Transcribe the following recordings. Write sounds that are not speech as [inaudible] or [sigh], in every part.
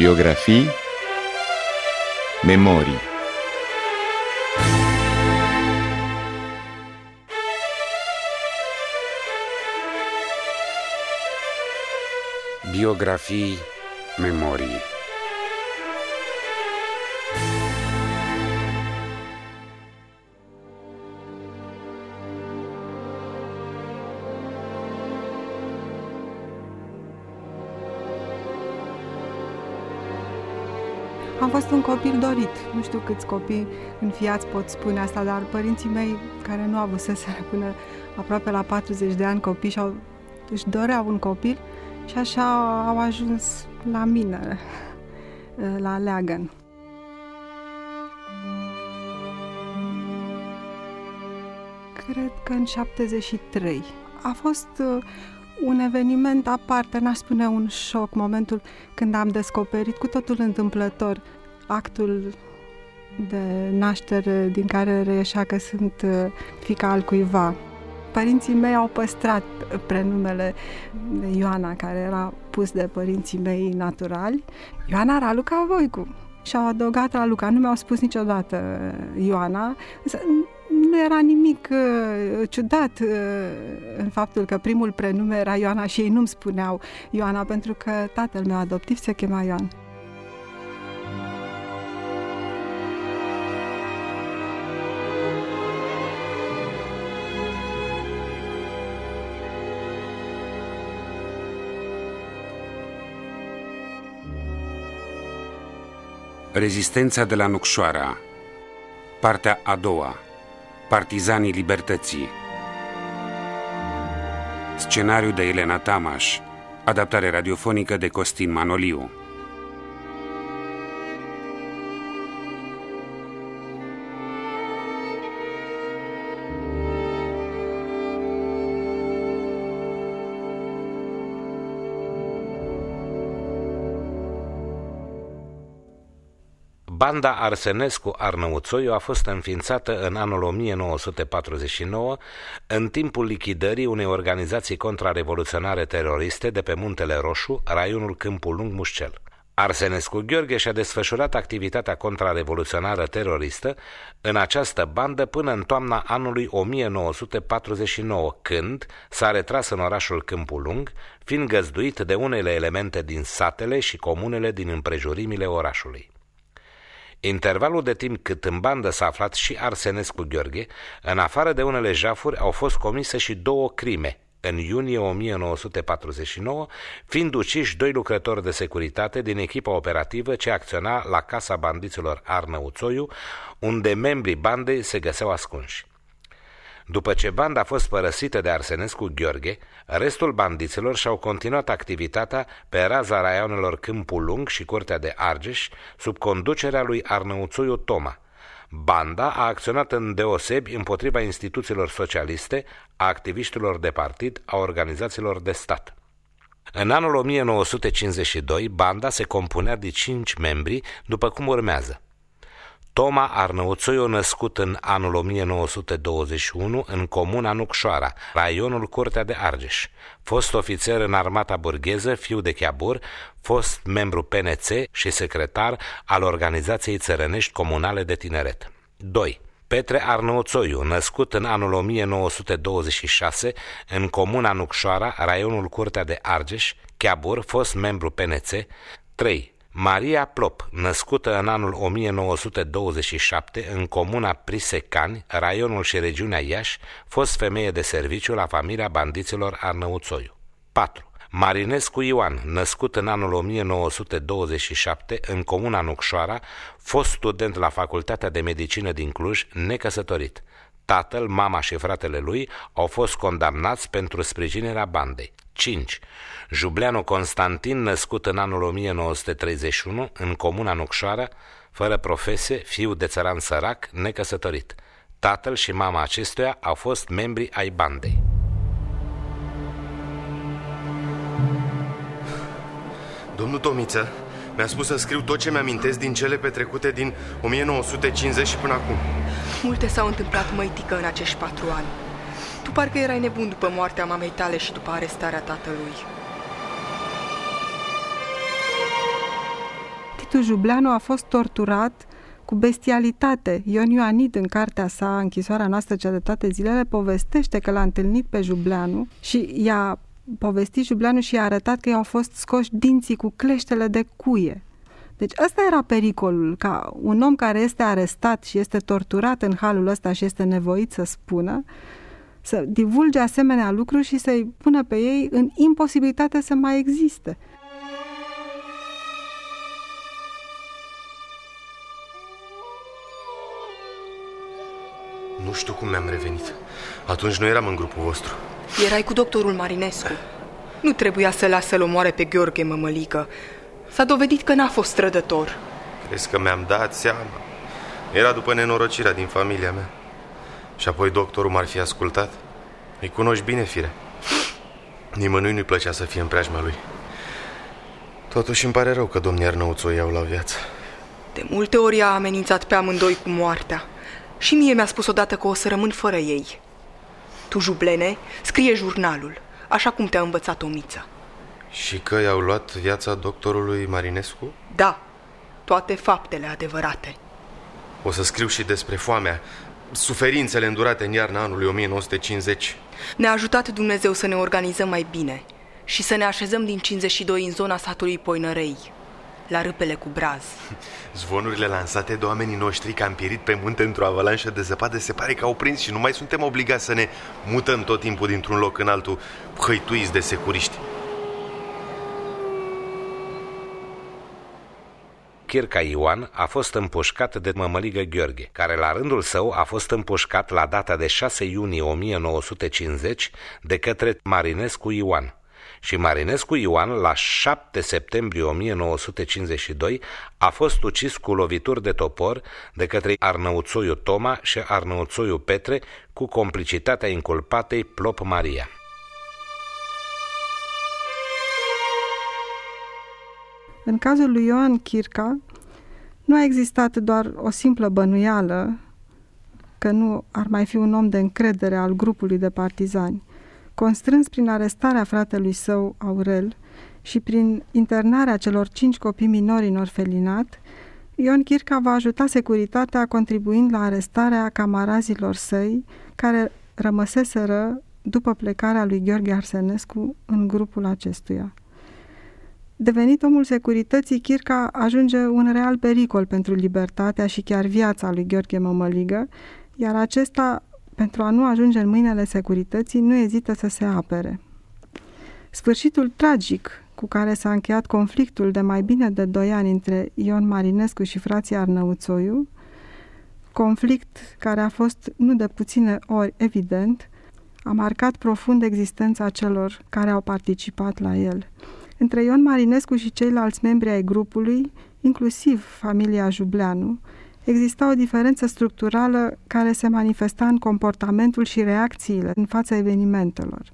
Biografii Memorii. Biografii Memorii fost un copil dorit. Nu știu câți copii înfiați pot spune asta, dar părinții mei, care nu au avut să se până aproape la 40 de ani copii și au, își doreau un copil și așa au ajuns la mine, [laughs] la Leagăn. Cred că în 73. A fost uh, un eveniment aparte, n-aș spune un șoc, momentul când am descoperit cu totul întâmplător actul de naștere din care reieșea că sunt uh, fica al cuiva. Părinții mei au păstrat prenumele de Ioana, care era pus de părinții mei naturali. Ioana Raluca Voicu. Și au adăugat Raluca. Nu mi-au spus niciodată Ioana, nu era nimic uh, ciudat uh, în faptul că primul prenume era Ioana și ei nu-mi spuneau Ioana pentru că tatăl meu adoptiv se chema Ioan. Rezistența de la Nucșoara. Partea a doua. Partizanii Libertății. Scenariu de Elena Tamaș. Adaptare radiofonică de Costin Manoliu Banda Arsenescu Arnăuțoiu a fost înființată în anul 1949 în timpul lichidării unei organizații contrarevoluționare teroriste de pe Muntele Roșu, raionul Câmpul Lung Mușcel. Arsenescu Gheorghe și-a desfășurat activitatea contrarevoluționară teroristă în această bandă până în toamna anului 1949, când s-a retras în orașul Câmpul Lung, fiind găzduit de unele elemente din satele și comunele din împrejurimile orașului. Intervalul de timp cât în bandă s-a aflat și Arsenescu Gheorghe, în afară de unele jafuri, au fost comise și două crime, în iunie 1949, fiind uciși doi lucrători de securitate din echipa operativă ce acționa la Casa Bandiților Arnăuțoiu, unde membrii bandei se găseau ascunși. După ce banda a fost părăsită de Arsenescu Gheorghe, restul bandiților și-au continuat activitatea pe raza raionelor Câmpul Lung și Curtea de Argeș, sub conducerea lui Arnăuțoiu Toma. Banda a acționat în deosebi împotriva instituțiilor socialiste, a activiștilor de partid, a organizațiilor de stat. În anul 1952, banda se compunea de cinci membri, după cum urmează – Toma Arnăuțoiu născut în anul 1921 în comuna Nucșoara, raionul Curtea de Argeș. Fost ofițer în armata burgheză, fiu de Chiabur, fost membru PNC și secretar al Organizației Țărănești Comunale de Tineret. 2. Petre Arnăuțoiu, născut în anul 1926 în comuna Nucșoara, raionul Curtea de Argeș, Chiabur, fost membru PNC. 3. Maria Plop, născută în anul 1927 în comuna Prisecani, raionul și regiunea Iași, fost femeie de serviciu la familia bandiților Arnăuțoiu. 4. Marinescu Ioan, născut în anul 1927 în comuna Nucșoara, fost student la Facultatea de Medicină din Cluj, necăsătorit. Tatăl, mama și fratele lui au fost condamnați pentru sprijinirea bandei. 5. Jubleanu Constantin, născut în anul 1931 în comuna Nucșoara, fără profesie, fiu de țăran sărac, necăsătorit. Tatăl și mama acestuia au fost membri ai bandei. Domnul Tomiță mi-a spus să scriu tot ce mi-amintesc din cele petrecute din 1950 și până acum. Multe s-au întâmplat, măitică, în acești patru ani. Tu parcă erai nebun după moartea mamei tale și după arestarea tatălui. Titu Jubleanu a fost torturat cu bestialitate. Ion Ioanid, în cartea sa, Închisoarea noastră cea de toate zilele, povestește că l-a întâlnit pe Jubleanu și i-a povestit Jubleanu și i-a arătat că i-au fost scoși dinții cu cleștele de cuie. Deci ăsta era pericolul, ca un om care este arestat și este torturat în halul ăsta și este nevoit să spună, să divulge asemenea lucruri și să-i pună pe ei în imposibilitate să mai existe. Nu știu cum mi-am revenit. Atunci nu eram în grupul vostru. Erai cu doctorul Marinescu. Nu trebuia să lasă să-l omoare pe Gheorghe Mămălică. S-a dovedit că n-a fost trădător. Crezi că mi-am dat seama? Era după nenorocirea din familia mea. Și apoi doctorul m-ar fi ascultat? Îi cunoști bine, fire. Nimănui nu-i plăcea să fie în preajma lui. Totuși îmi pare rău că domnii Arnăuț o iau la viață. De multe ori a amenințat pe amândoi cu moartea. Și mie mi-a spus odată că o să rămân fără ei. Tu, Jublene, scrie jurnalul, așa cum te-a învățat Omița. Și că i-au luat viața doctorului Marinescu? Da, toate faptele adevărate. O să scriu și despre foamea, suferințele îndurate în iarna anului 1950. Ne-a ajutat Dumnezeu să ne organizăm mai bine și să ne așezăm din 52 în zona satului Poinărei, la râpele cu braz. Zvonurile lansate de oamenii noștri că am pierit pe munte într-o avalanșă de zăpadă se pare că au prins și nu mai suntem obligați să ne mutăm tot timpul dintr-un loc în altul, hăituiți de securiști. Chirca Ioan a fost împușcat de mămăligă Gheorghe, care la rândul său a fost împușcat la data de 6 iunie 1950 de către Marinescu Ioan. Și Marinescu Ioan, la 7 septembrie 1952, a fost ucis cu lovituri de topor de către Arnăuțoiu Toma și Arnăuțoiu Petre cu complicitatea inculpatei Plop Maria. În cazul lui Ioan Chirca, nu a existat doar o simplă bănuială că nu ar mai fi un om de încredere al grupului de partizani. Constrâns prin arestarea fratelui său, Aurel, și prin internarea celor cinci copii minori în orfelinat, Ion Chirca va ajuta securitatea contribuind la arestarea camarazilor săi, care rămăseseră după plecarea lui Gheorghe Arsenescu în grupul acestuia. Devenit omul securității, Chirca ajunge un real pericol pentru libertatea și chiar viața lui Gheorghe Mămăligă, iar acesta, pentru a nu ajunge în mâinile securității, nu ezită să se apere. Sfârșitul tragic cu care s-a încheiat conflictul de mai bine de doi ani între Ion Marinescu și frații Arnăuțoiu, conflict care a fost nu de puține ori evident, a marcat profund existența celor care au participat la el. Între Ion Marinescu și ceilalți membri ai grupului, inclusiv familia Jubleanu, exista o diferență structurală care se manifesta în comportamentul și reacțiile în fața evenimentelor.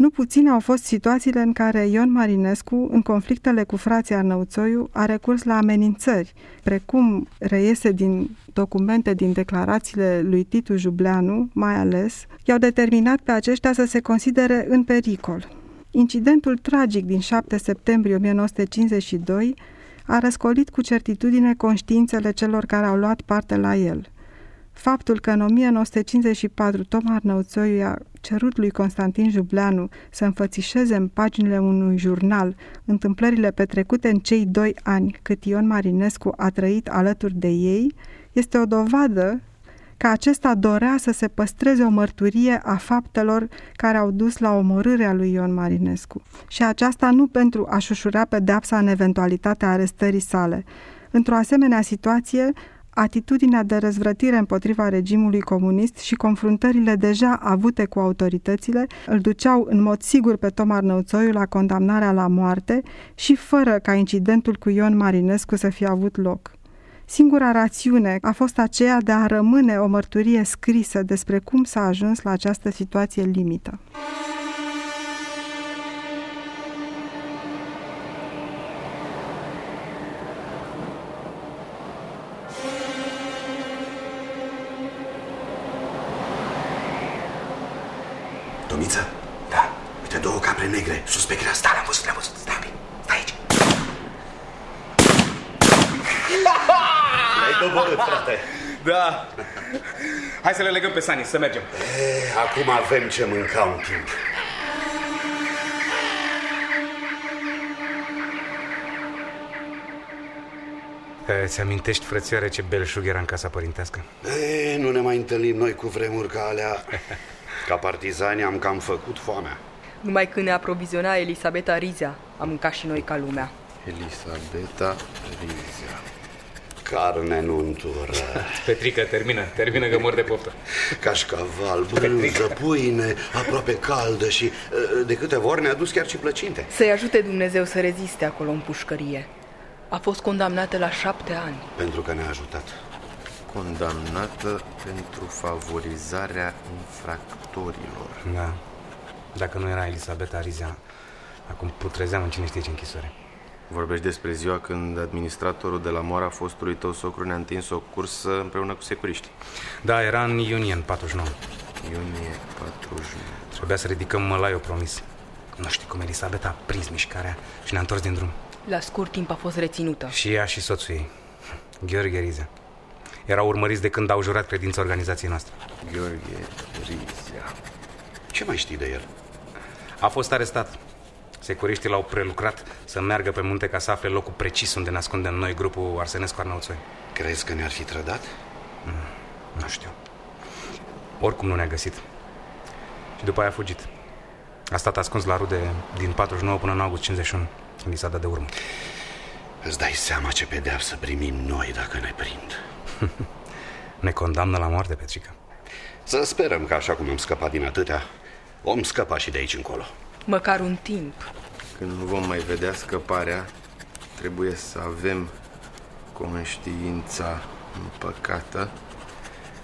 Nu puține au fost situațiile în care Ion Marinescu, în conflictele cu frații Arnăuțoiu, a recurs la amenințări, precum reiese din documente din declarațiile lui Titu Jubleanu, mai ales, i-au determinat pe aceștia să se considere în pericol. Incidentul tragic din 7 septembrie 1952 a răscolit cu certitudine conștiințele celor care au luat parte la el. Faptul că în 1954 Tom Arnăuțoiu i-a cerut lui Constantin Jubleanu să înfățișeze în paginile unui jurnal întâmplările petrecute în cei doi ani cât Ion Marinescu a trăit alături de ei, este o dovadă că acesta dorea să se păstreze o mărturie a faptelor care au dus la omorârea lui Ion Marinescu. Și aceasta nu pentru a-și șușura pedeapsa în eventualitatea arestării sale. Într-o asemenea situație, atitudinea de răzvrătire împotriva regimului comunist și confruntările deja avute cu autoritățile îl duceau în mod sigur pe Tom Arnăuțoiu la condamnarea la moarte și fără ca incidentul cu Ion Marinescu să fie avut loc. Singura rațiune a fost aceea de a rămâne o mărturie scrisă despre cum s-a ajuns la această situație limită. Să le legăm pe Sani, să mergem. E, acum avem ce mânca un timp. Îți amintești, frățioare, ce belșug era în casa părintească? E, nu ne mai întâlnim noi cu vremuri ca alea. [laughs] Ca partizani am cam făcut foamea. Numai când ne aproviziona Elisabeta Rizea, am mâncat și noi ca lumea. Elisabeta Rizia. Carne nu întură, [laughs] Petrică, termină, termină că mor de poftă. cașcaval, brânză, pâine, aproape caldă și e, de câteva ori ne-a dus chiar și plăcinte. Să-i ajute Dumnezeu să reziste acolo în pușcărie. A fost condamnată la șapte ani. Pentru că ne-a ajutat. Condamnată pentru favorizarea infractorilor. Da. Dacă nu era Elisabeta Arizia, acum putrezeam în cine știe ce închisoare. Vorbești despre ziua când administratorul de la moara fostului tău socru ne-a întins o cursă împreună cu securiști. Da, era în iunie, în 49. Iunie 49. Trebuia să ridicăm mălai, o promis. Nu știu cum Elisabeta a prins mișcarea și ne-a întors din drum. La scurt timp a fost reținută. Și ea și soțul ei, [laughs] Gheorghe Rize. Erau urmăriți de când au jurat credința organizației noastre. Gheorghe Rizia. Ce mai știi de el? A fost arestat. Securiștii l-au prelucrat să meargă pe munte ca să afle locul precis unde ne ascundem noi grupul Arsenescu Arnauțoi. Crezi că ne-ar fi trădat? Nu știu. Oricum nu ne-a găsit. Și după aia a fugit. A stat ascuns la rude din 49 până în august 51, când i s-a dat de urmă. Îți dai seama ce pedeapsă primim noi dacă ne prind. [laughs] Ne condamnă la moarte, Petrica. Să sperăm că așa cum am scăpat din atâtea, vom scăpa și de aici încolo. Măcar un timp. Când nu vom mai vedea scăparea, trebuie să avem conștiința împăcată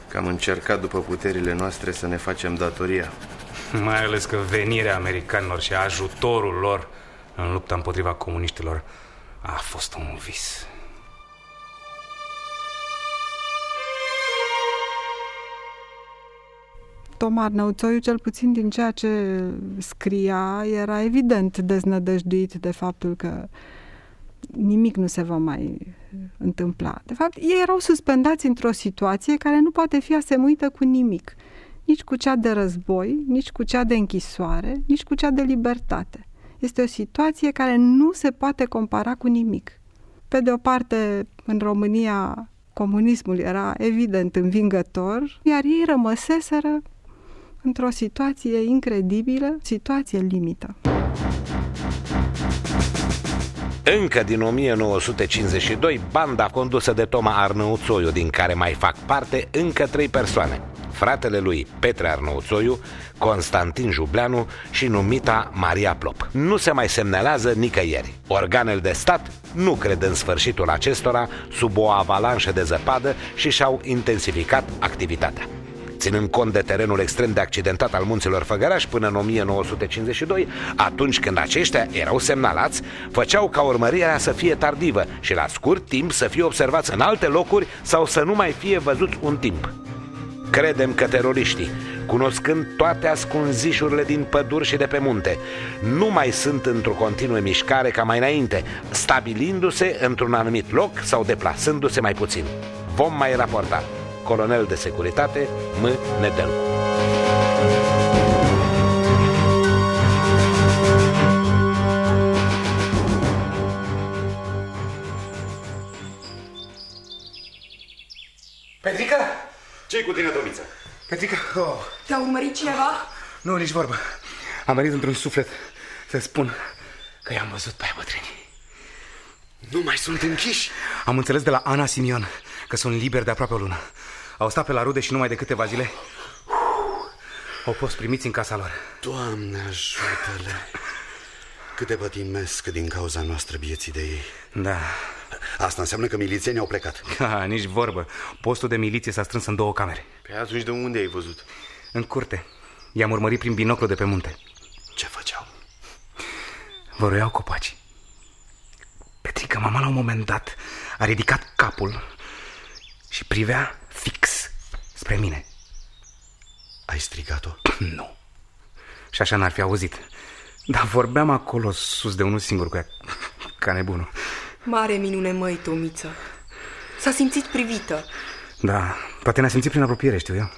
că am încercat după puterile noastre să ne facem datoria. [laughs] Mai ales că venirea americanilor și ajutorul lor în lupta împotriva comuniștilor a fost un vis. Tom Arnăuțoiu, cel puțin din ceea ce scria, era evident deznădăjduit de faptul că nimic nu se va mai întâmpla. De fapt, ei erau suspendați într-o situație care nu poate fi asemuită cu nimic. Nici cu cea de război, nici cu cea de închisoare, nici cu cea de libertate. Este o situație care nu se poate compara cu nimic. Pe de o parte, în România, comunismul era evident învingător, iar ei rămăseseră într-o situație incredibilă, situație limită. Încă din 1952, banda condusă de Toma Arnăuțoiu, din care mai fac parte încă trei persoane. Fratele lui Petre Arnăuțoiu, Constantin Jubleanu și numita Maria Plop. Nu se mai semnalează nicăieri. Organele de stat nu cred în sfârșitul acestora sub o avalanșă de zăpadă și și-au intensificat activitatea. Ținând cont de terenul extrem de accidentat al munților Făgăraș până în 1952, atunci când aceștia erau semnalați, făceau ca urmărirea să fie tardivă și la scurt timp să fie observați în alte locuri sau să nu mai fie văzuți un timp. Credem că teroriștii, cunoscând toate ascunzișurile din păduri și de pe munte, nu mai sunt într-o continuă mișcare ca mai înainte, stabilindu-se într-un anumit loc sau deplasându-se mai puțin. Vom mai raporta. Colonel de Securitate M. Nedelcu. Petrica? ce cu tine, Tomiță? Petrica? Oh, Te-a urmărit cineva? nu, nici vorbă. Am venit într-un suflet să spun că i-am văzut pe aia bătrâni. Nu mai sunt închiși. Am înțeles de la Ana Simion că sunt liberi de aproape o lună. Au stat pe la rude și numai de câteva zile au fost primiți în casa lor. Doamne ajută-le! Câte pătimesc din cauza noastră vieții de ei. Da, Asta înseamnă că milițienii au plecat. ha, nici vorbă. Postul de miliție s-a strâns în două camere. Pe atunci de unde ai văzut? În curte. I-am urmărit prin binoclu de pe munte. Ce făceau? Văruiau copaci. Petrica, mama la un moment dat a ridicat capul și privea fix spre mine. Ai strigat-o? [clears throat] Nu. Și așa n-ar fi auzit. Dar vorbeam acolo sus de unul singur cu ea, [laughs] ca nebunul. Mare minune, măi, Tomiță. S-a simțit privită. Da, poate ne-a simțit prin apropiere, știu eu.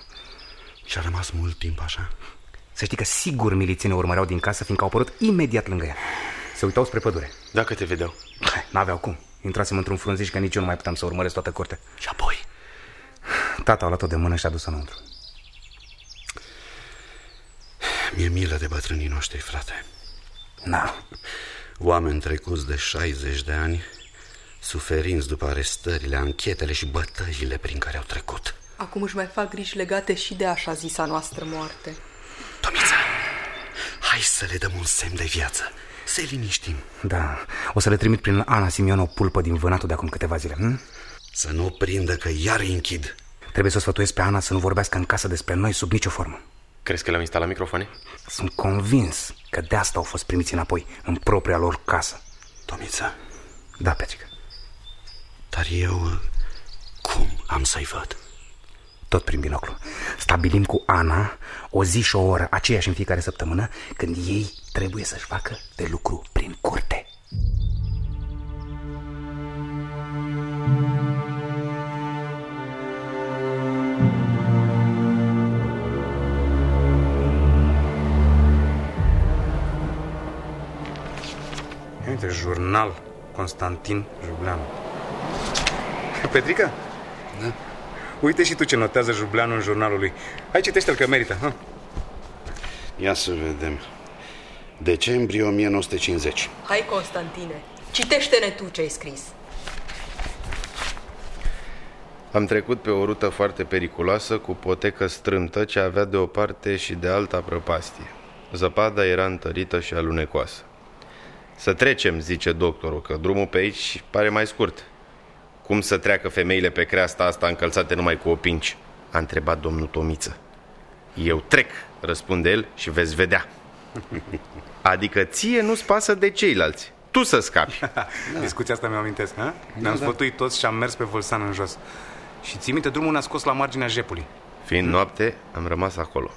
Și a rămas mult timp așa? Să știi că sigur milițienii o urmăreau din casă, fiindcă au apărut imediat lângă ea. Se uitau spre pădure. Dacă te vedeau. Hai, N-aveau cum. Intrasem într-un frunziș că nici eu nu mai puteam să urmăresc toată curtea. Și apoi? Tata a luat-o de mână și a dus înăuntru. Mi-e milă de bătrânii noștri, frate. Da. Oameni trecuți de 60 de ani, suferinți după arestările, anchetele și bătăile prin care au trecut. Acum își mai fac griji legate și de așa zisa noastră moarte. Tomița, hai să le dăm un semn de viață. Să liniștim. Da, o să le trimit prin Ana Simion o pulpă din vânatul de acum câteva zile. Hm? Să nu prindă că iar îi închid. Trebuie să o sfătuiesc pe Ana să nu vorbească în casă despre noi sub nicio formă. Crezi că le-am instalat microfoane? Sunt convins că de asta au fost primiți înapoi, în propria lor casă. Tomița, Da, Petrică. dar eu cum am să-i văd? Tot prin binoclu. Stabilim cu Ana o zi și o oră, aceeași în fiecare săptămână, când ei trebuie să-și facă de lucru prin curte. Uite, jurnal Constantin Jubleanu. Petrica? Da? Uite și tu ce notează Jubleanu în jurnalul lui. Hai, citește-l că merită. Ha? Ia să vedem. Decembrie 1950. Hai, Constantine, citește-ne tu ce ai scris. Am trecut pe o rută foarte periculoasă cu potecă strâmtă ce avea de o parte și de alta prăpastie. Zăpada era întărită și alunecoasă. Să trecem, zice doctorul, că drumul pe aici pare mai scurt. Cum să treacă femeile pe creasta asta încălțate numai cu opinci? A întrebat domnul Tomiță. Eu trec, răspunde el și veți vedea. [laughs] Adică ție nu-ți pasă de ceilalți. Tu să scapi. [laughs] Da. Discuția asta mi-o amintesc, ha? Ne-am da, sfătuit toți și am mers pe Vâlsan în jos. Și ții minte, drumul ne-a scos la marginea jepului. Fiind noapte, am rămas acolo.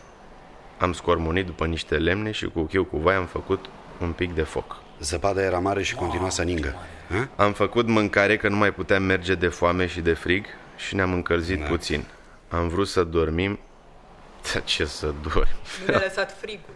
Am scormonit după niște lemne și cu chiu cu vai am făcut un pic de foc. Zăpada era mare și continua să ningă. Ha? Am făcut mâncare că nu mai puteam merge de foame și de frig și ne-am încălzit da. puțin. Am vrut să dormim. Dar ce să dormi? Nu ne-a lăsat frigul.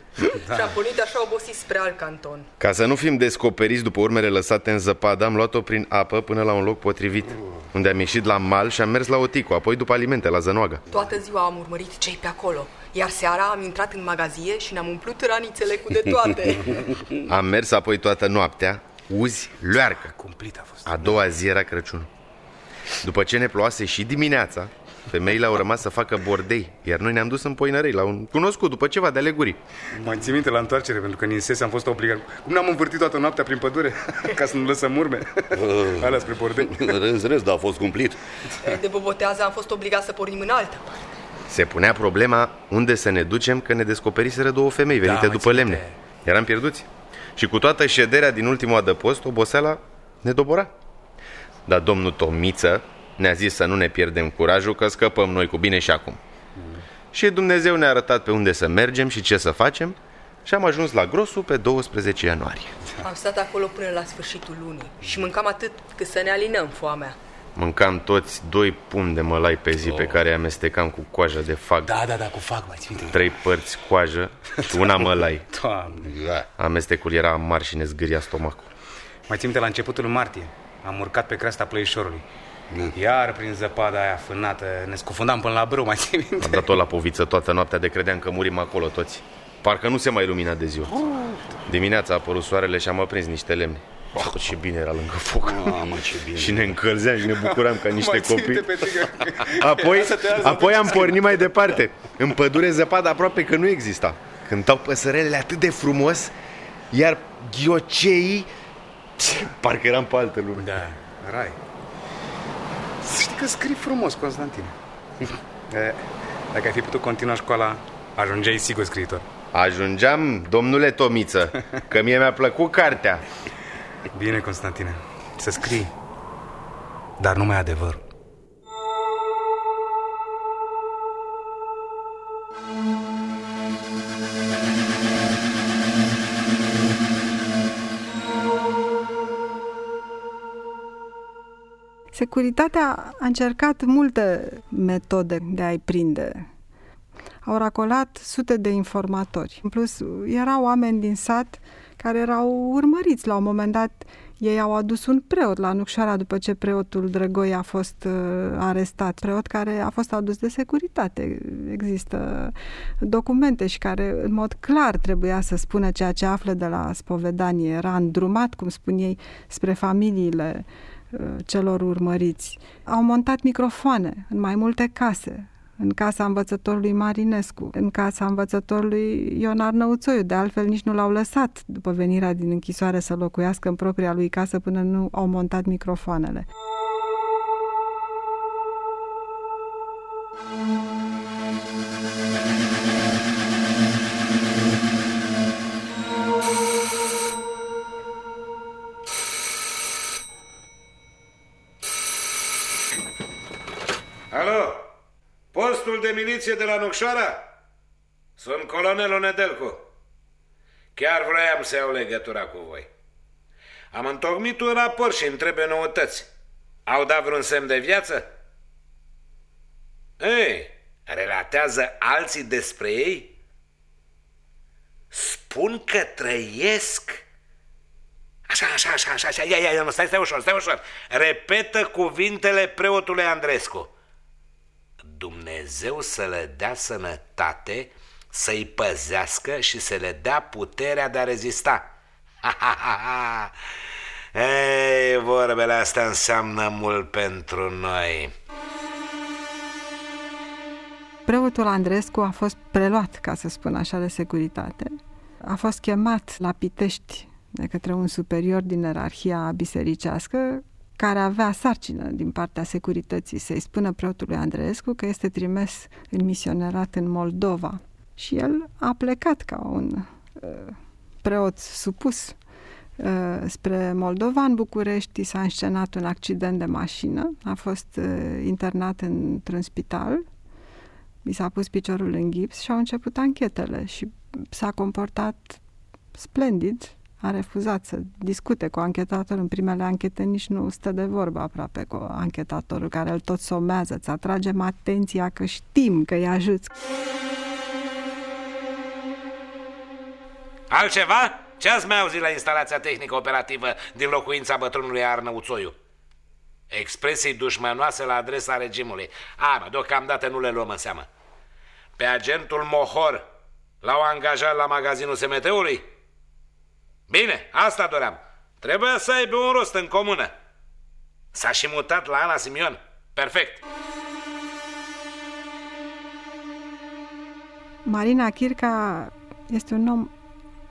Da. Și am pornit așa obosit spre alt canton. Ca să nu fim descoperiți după urmele lăsate în zăpadă, am luat-o prin apă până la un loc potrivit, unde am ieșit la mal și am mers la Oticu, apoi după alimente, la Zănoaga. Toată ziua am urmărit cei pe acolo, iar seara am intrat în magazie și ne-am umplut ranițele cu de toate. [laughs] Am mers apoi toată noaptea, uzi, luarcă. Cumplit a fost. A doua zi era Crăciun. După ce ne ploase și dimineața, femeile au rămas să facă bordei, iar noi ne-am dus în Poinărei, la un cunoscut, după ceva de alegurii. Mai ții minte la întoarcere, pentru că în Insese am fost obligat. Cum n-am învârtit toată noaptea prin pădure, [laughs] ca să nu lăsăm urme. Alea spre bordei. Râs, râs, dar a fost cumplit. De bobotează am fost obligat să pornim în altă parte. Se punea problema unde să ne ducem că ne descoperiseră două femei venite mă după țin lemne. minte. Eram pierduți. Și cu toată șederea din ultimul adăpost, oboseala ne dobora. Dar domnul Tomiță ne-a zis să nu ne pierdem curajul, că scăpăm noi cu bine și acum. Și Dumnezeu ne-a arătat pe unde să mergem și ce să facem și am ajuns la Grosu pe 12 ianuarie. Am stat acolo până la sfârșitul lunii și mâncam atât cât să ne alinăm foamea. Mâncam toți doi pumni de mălai pe zi pe care îi amestecam cu coajă de fag. Da, da, da, cu fac, mai ții minte. Trei părți coajă și una mălai. [laughs] Doamne. Da. Amestecul era amar și ne zgâria stomacul. Mai ții minte la începutul lui martie. Am urcat pe creasta plăișorului. Iar prin zăpada aia fânată ne scufundam până la brâu, mai ții minte? Am dat-o la poviță toată noaptea de credeam că murim acolo toți. Parcă nu se mai lumina de ziua. Dimineața a apărut soarele și am aprins niște lemne. Oh, ce bine era lângă foc. Mamă, ce bine. Și ne încălzeam și ne bucuram ca niște [laughs] Mai ții copii. minte, Petrică? Apoi, Să te azi apoi am pornit mai departe. În pădure zăpada aproape că nu exista. Cântau păsărelele atât de frumos, iar ghioceii... Parcă eram pe altă lume. Da, rai. Să știi că scrii frumos, Constantin. [laughs] E, Dacă ai fi putut continua școala, ajungeai sigur scriitor. Ajungeam, domnule Tomiță, că mie mi-a plăcut cartea. Bine, Constantine, să scrii. Dar numai adevărul. Securitatea a încercat multe metode de a-i prinde. Au racolat sute de informatori. În plus, erau oameni din sat care erau urmăriți. La un moment dat, ei au adus un preot la Nucșoara după ce preotul Drăgoi a fost uh, arestat. Preot care a fost adus de securitate. Există documente și care în mod clar trebuia să spună ceea ce află de la spovedanie. Era îndrumat, cum spun ei, spre familiile uh, celor urmăriți. Au montat microfoane în mai multe case în casa învățătorului Marinescu, în casa învățătorului Ion Arnăuțoiu. De altfel, nici nu l-au lăsat după venirea din închisoare să locuiască în propria lui casă până nu au montat microfoanele. De miliție de la Nucșoara? Sunt colonelul Nedelcu. Chiar vroiam să iau legătura cu voi. Am întocmit un raport și îmi trebuie noutăți. Au dat vreun semn de viață? Ei, relatează alții despre ei? Spun că trăiesc. Așa, așa, așa, așa, așa, ia, ia, ia, stai, stai ușor, stai ușor. Repetă cuvintele preotului Andrescu. Dumnezeu să le dea sănătate, să-i păzească și să le dea puterea de a rezista. Ha, ha, ha, ha. Ei, vorbele astea înseamnă mult pentru noi. Preotul Andrescu a fost preluat, ca să spun așa, de securitate. A fost chemat la Pitești de către un superior din ierarhia bisericească care avea sarcină din partea securității să-i spună preotului Andreescu că este trimis în misionerat în Moldova. Și el a plecat ca un uh, preot supus uh, spre Moldova. În București s-a înscenat un accident de mașină, a fost uh, internat într-un spital, mi s-a pus piciorul în gips și au început anchetele și s-a comportat splendid, a refuzat să discute cu anchetatorul în primele anchete, nici nu stă de vorbă aproape cu anchetatorul care îl tot somează, îți atragem atenția că știm că îi ajuți. Altceva? Ce ați mai auzit la instalația tehnică operativă din locuința bătrânului Arnăuțoiu? Expresii dușmanoase la adresa regimului. A, mă, deocamdată nu le luăm în seamă. Pe agentul Mohor l-au angajat la magazinul SMT-ului? Bine, asta doream. Trebuia să aibă un rost în comună. S-a și mutat la Ana Simion. Perfect. Marina Chirca este un om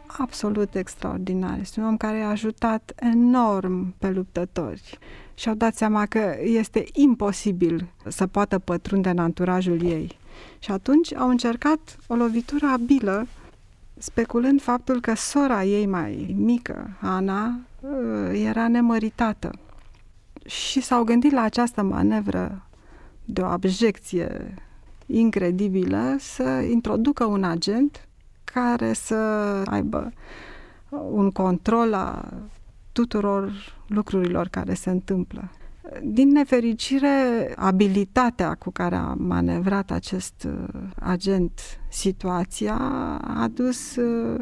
absolut extraordinar. Este un om care a ajutat enorm pe luptători și au dat seama că este imposibil să poată pătrunde în anturajul ei. Și atunci au încercat o lovitură abilă speculând faptul că sora ei mai mică, Ana, uh, era nemăritată. Și s-au gândit la această manevră de o abjecție incredibilă să introducă un agent care să aibă un control a tuturor lucrurilor care se întâmplă. Din nefericire, abilitatea cu care a manevrat acest uh, agent situația a dus uh,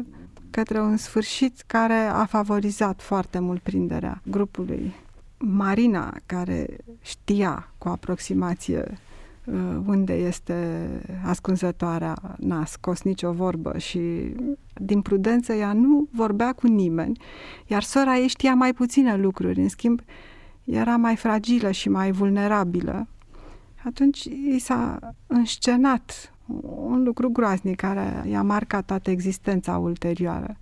către un sfârșit care a favorizat foarte mult prinderea grupului. Marina, care știa cu aproximație uh, unde este ascunzătoarea, n-a scos nicio vorbă și din prudență ea nu vorbea cu nimeni, iar sora ei știa mai puține lucruri. În schimb, era mai fragilă și mai vulnerabilă, atunci i s-a înscenat un lucru groaznic care i-a marcat toată existența ulterioară.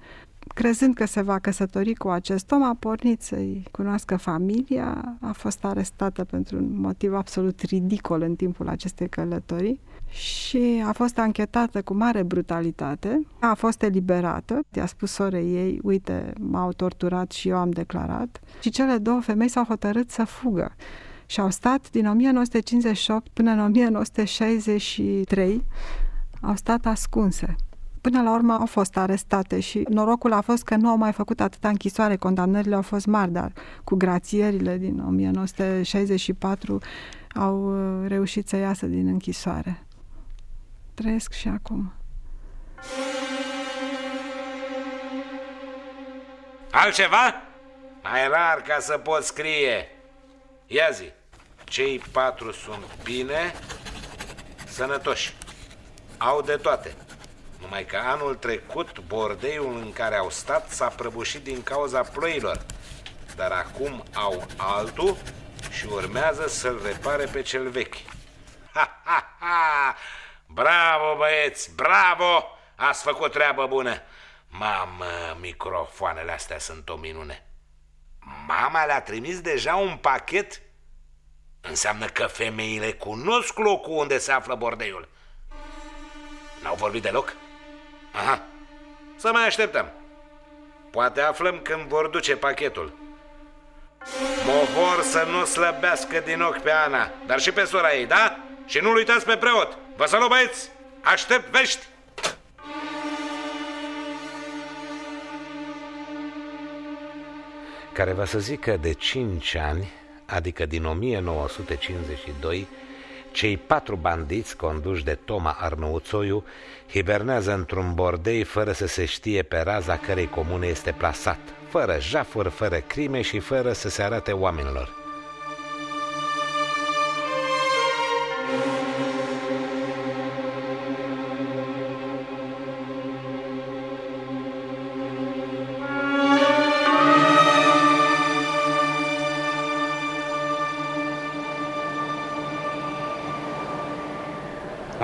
Crezând că se va căsători cu acest om, a pornit să-i cunoască familia, a fost arestată pentru un motiv absolut ridicol în timpul acestei călătorii și a fost anchetată cu mare brutalitate, a fost eliberată, i-a spus sorei ei, uite, m-au torturat și eu am declarat, și cele două femei s-au hotărât să fugă și au stat din 1958 până în 1963, au stat ascunse. Până la urmă au fost arestate și norocul a fost că nu au mai făcut atâta închisoare, condamnările au fost mari, dar cu grațierile din 1964 au uh, reușit să iasă din închisoare. Trăiesc și acum. Altceva? Mai rar ca să pot scrie. Ia zi, cei patru sunt bine, sănătoși. Au de toate. Numai că anul trecut bordeiul în care au stat s-a prăbușit din cauza ploilor. Dar acum au altul și urmează să-l repare pe cel vechi. Ha, ha, ha! Bravo, băieți, bravo! Ați făcut treabă bună. Mamă, microfoanele astea sunt o minune. Mama le-a trimis deja un pachet? Înseamnă că femeile cunosc locul unde se află bordeiul. N-au vorbit deloc? Aha, să mai așteptăm. Poate aflăm când vor duce pachetul. Mă vor să nu slăbească din ochi pe Ana, dar și pe sora ei, da? Și nu-l uitați pe preot. Vă salut, băieți! Aștept vești! Care va să zică de 5 ani, adică din 1952, cei patru bandiți conduși de Toma Arnăuțoiu hibernează într-un bordei fără să se știe pe raza cărei comune este plasat, fără jafuri, fără crime și fără să se arate oamenilor.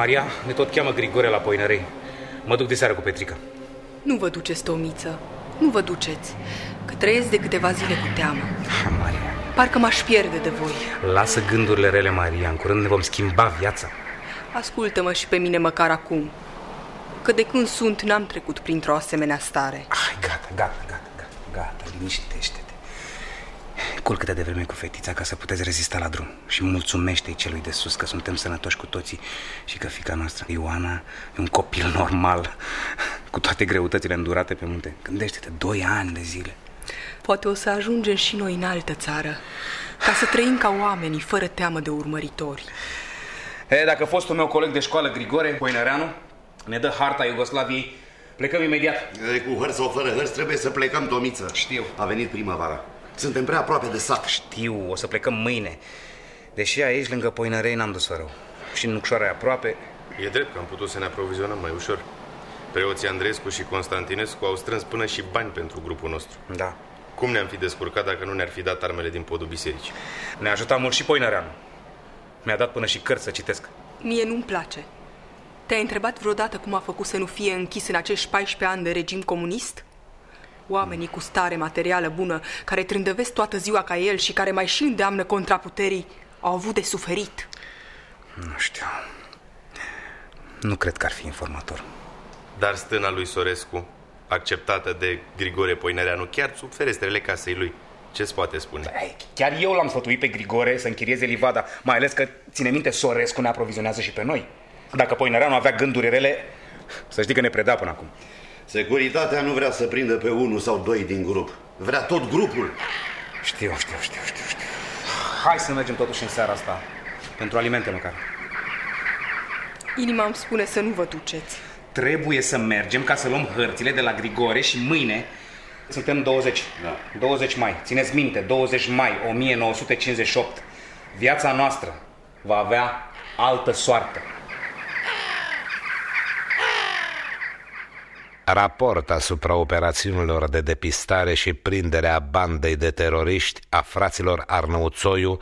Maria, ne tot cheamă Grigore la Poinărei. Mă duc de seară cu Petrica. Nu vă duceți, Tomiță. Nu vă duceți. Că trăiesc de câteva zile cu teamă. Ha, Maria. Parcă m-aș pierde de voi. Lasă gândurile rele, Maria. În curând ne vom schimba viața. Ascultă-mă și pe mine măcar acum. Că de când sunt, n-am trecut printr-o asemenea stare. Hai, gata, gata, gata, gata, gata, liniștește-te. Culcă-te de vreme cu fetița ca să puteți rezista la drum și mulțumește-i celui de sus că suntem sănătoși cu toții și că fica noastră, Ioana, e un copil normal, [laughs] cu toate greutățile îndurate pe munte. Gândește-te, doi ani de zile. Poate o să ajungem și noi în altă țară, ca să trăim ca oamenii, fără teamă de urmăritori. E, dacă fostul meu coleg de școală, Grigore Poinăreanu, ne dă harta Iugoslaviei, plecăm imediat. E, cu hărți sau fără hărți trebuie să plecăm, Tomiță. Știu. A venit primăvara. Suntem prea aproape de sat. Știu, o să plecăm mâine. Deși aici, lângă Poinărei, n-am dus rău. Și în Nucșoara e aproape. E drept că am putut să ne aprovizionăm mai ușor. Preoții Andrescu și Constantinescu au strâns până și bani pentru grupul nostru. Da. Cum ne-am fi descurcat dacă nu ne-ar fi dat armele din podul bisericii? Ne-a ajutat mult și Poinăreanu. Mi-a dat până și cărți să citesc. Mie nu-mi place. Te-ai întrebat vreodată cum a făcut să nu fie închis în acești 14 ani de regim comunist? Oamenii cu stare materială bună, care trândăvesc toată ziua ca el și care mai și îndeamnă contraputerii, au avut de suferit. Nu știu. Nu cred că ar fi informator. Dar stâna lui Sorescu, acceptată de Grigore Poinereanu, chiar sub ferestrele casei lui, ce-ți poate spune? Ei, chiar eu l-am sfătuit pe Grigore să închirieze livada, mai ales că, ține minte, Sorescu ne aprovizionează și pe noi. Dacă Poinereanu avea gânduri rele, să știi că ne preda până acum. Securitatea nu vrea să prindă pe unul sau doi din grup. Vrea tot grupul. Știu, știu, știu, știu, știu. Hai să mergem totuși în seara asta, pentru alimente măcar. Inima îmi spune să nu vă duceți. Trebuie să mergem ca să luăm hărțile de la Grigore și mâine suntem 20. Da. 20 mai. Țineți minte, 20 mai 1958. Viața noastră va avea altă soartă. Raport asupra operațiunilor de depistare și prindere a bandei de teroriști a fraților Arnăuțoiu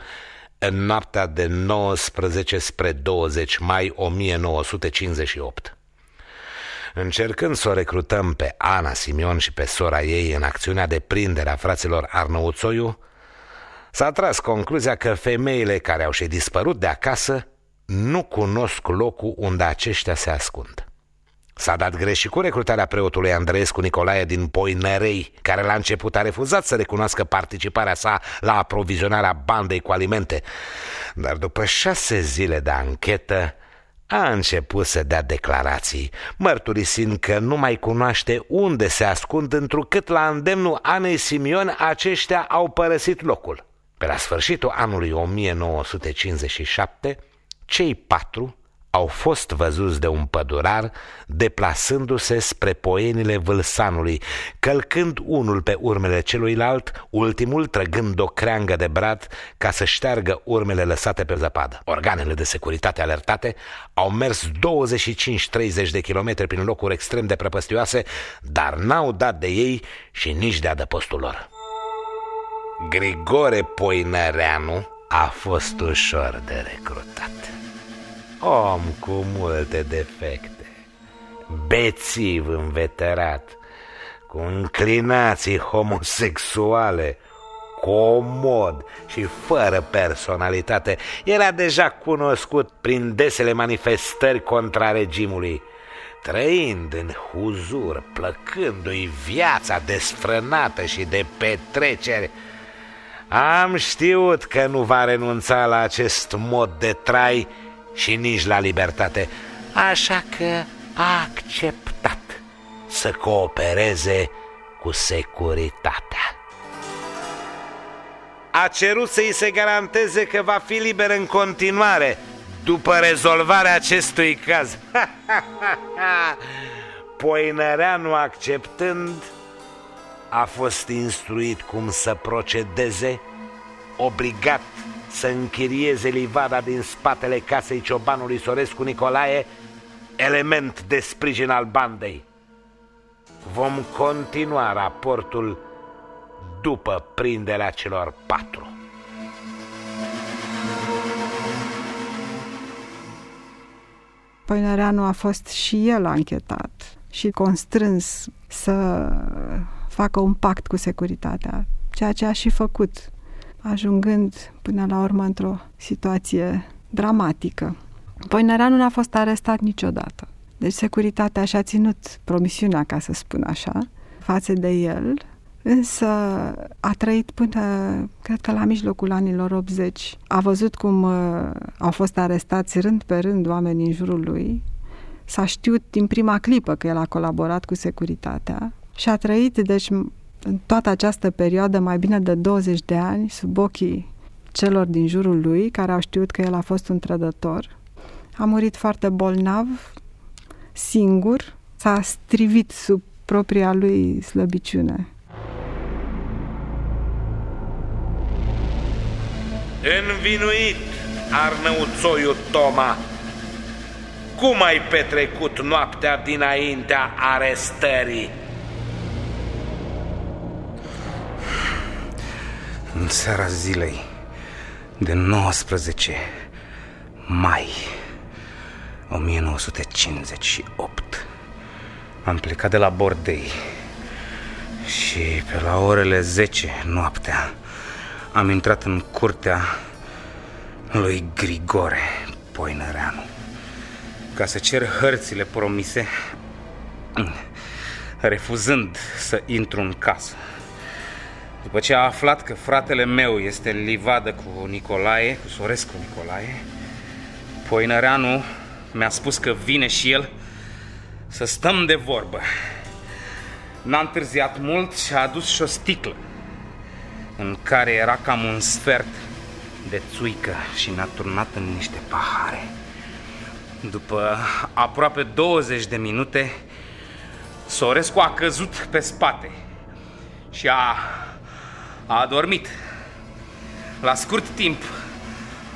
în noaptea de 19 spre 20 mai 1958. Încercând să o recrutăm pe Ana Simion și pe sora ei în acțiunea de prindere a fraților Arnăuțoiu, s-a tras concluzia că femeile care au și dispărut de acasă nu cunosc locul unde aceștia se ascund. S-a dat greș și cu recrutarea preotului Andreescu Nicolae din Poinerei, care la început a refuzat să recunoască participarea sa la aprovizionarea bandei cu alimente. Dar după șase zile de anchetă, a început să dea declarații, mărturisind că nu mai cunoaște unde se ascund, întrucât la îndemnul Anei Simion aceștia au părăsit locul. Pe la sfârșitul anului 1957, cei patru au fost văzuți de un pădurar deplasându-se spre poenile Vâlsanului, călcând unul pe urmele celuilalt, ultimul trăgând o creangă de brad ca să șteargă urmele lăsate pe zăpadă. Organele de securitate alertate au mers 25-30 de kilometri prin locuri extrem de prăpăstioase, dar n-au dat de ei și nici de adăpostul lor. Grigore Poinăreanu a fost ușor de recrutat. Om cu multe defecte, bețiv înveterat, cu înclinații homosexuale, comod și fără personalitate, era deja cunoscut prin desele manifestări contra regimului, trăind în huzur, plăcându-i viața desfrânată și de petreceri, am știut că nu va renunța la acest mod de trai și nici la libertate, așa că a acceptat să coopereze cu securitatea. A cerut să-i se garanteze că va fi liber în continuare după rezolvarea acestui caz. [laughs] Poinăreanu acceptând, a fost instruit cum să procedeze, obligat să închirieze livada din spatele casei ciobanului Sorescu Nicolae, element de sprijin al bandei. Vom continua raportul după prinderea celor patru. Păinăreanu a fost și el anchetat și constrâns să facă un pact cu securitatea, ceea ce a și făcut ajungând până la urmă într-o situație dramatică. Poinereanu n-a fost arestat niciodată. Deci securitatea și-a ținut promisiunea, ca să spun așa, față de el, însă a trăit până, cred că la mijlocul anilor 80. A văzut cum uh, au fost arestați rând pe rând oameni în jurul lui, s-a știut din prima clipă că el a colaborat cu securitatea și a trăit, deci, în toată această perioadă, mai bine de 20 de ani, sub ochii celor din jurul lui, care au știut că el a fost un trădător. A murit foarte bolnav, singur, s-a strivit sub propria lui slăbiciune. Învinuit, Arnăuțoiu Toma, cum ai petrecut noaptea dinaintea arestării? În seara zilei de 19 mai 1958 am plecat de la Bordei și pe la orele 10 noaptea am intrat în curtea lui Grigore Poinăreanu ca să cer hărțile promise refuzând să intru în casă. După ce a aflat că fratele meu este în livadă cu Nicolae, cu Sorescu Nicolae, Poinăreanu mi-a spus că vine și el să stăm de vorbă. N-a întârziat mult și a adus și o sticlă în care era cam un sfert de țuică și ne-a turnat în niște pahare. După aproape 20 de minute, Sorescu a căzut pe spate și a a adormit. La scurt timp,